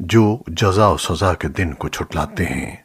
جو جزا و سزا کے دن کو چھٹلاتے ہیں۔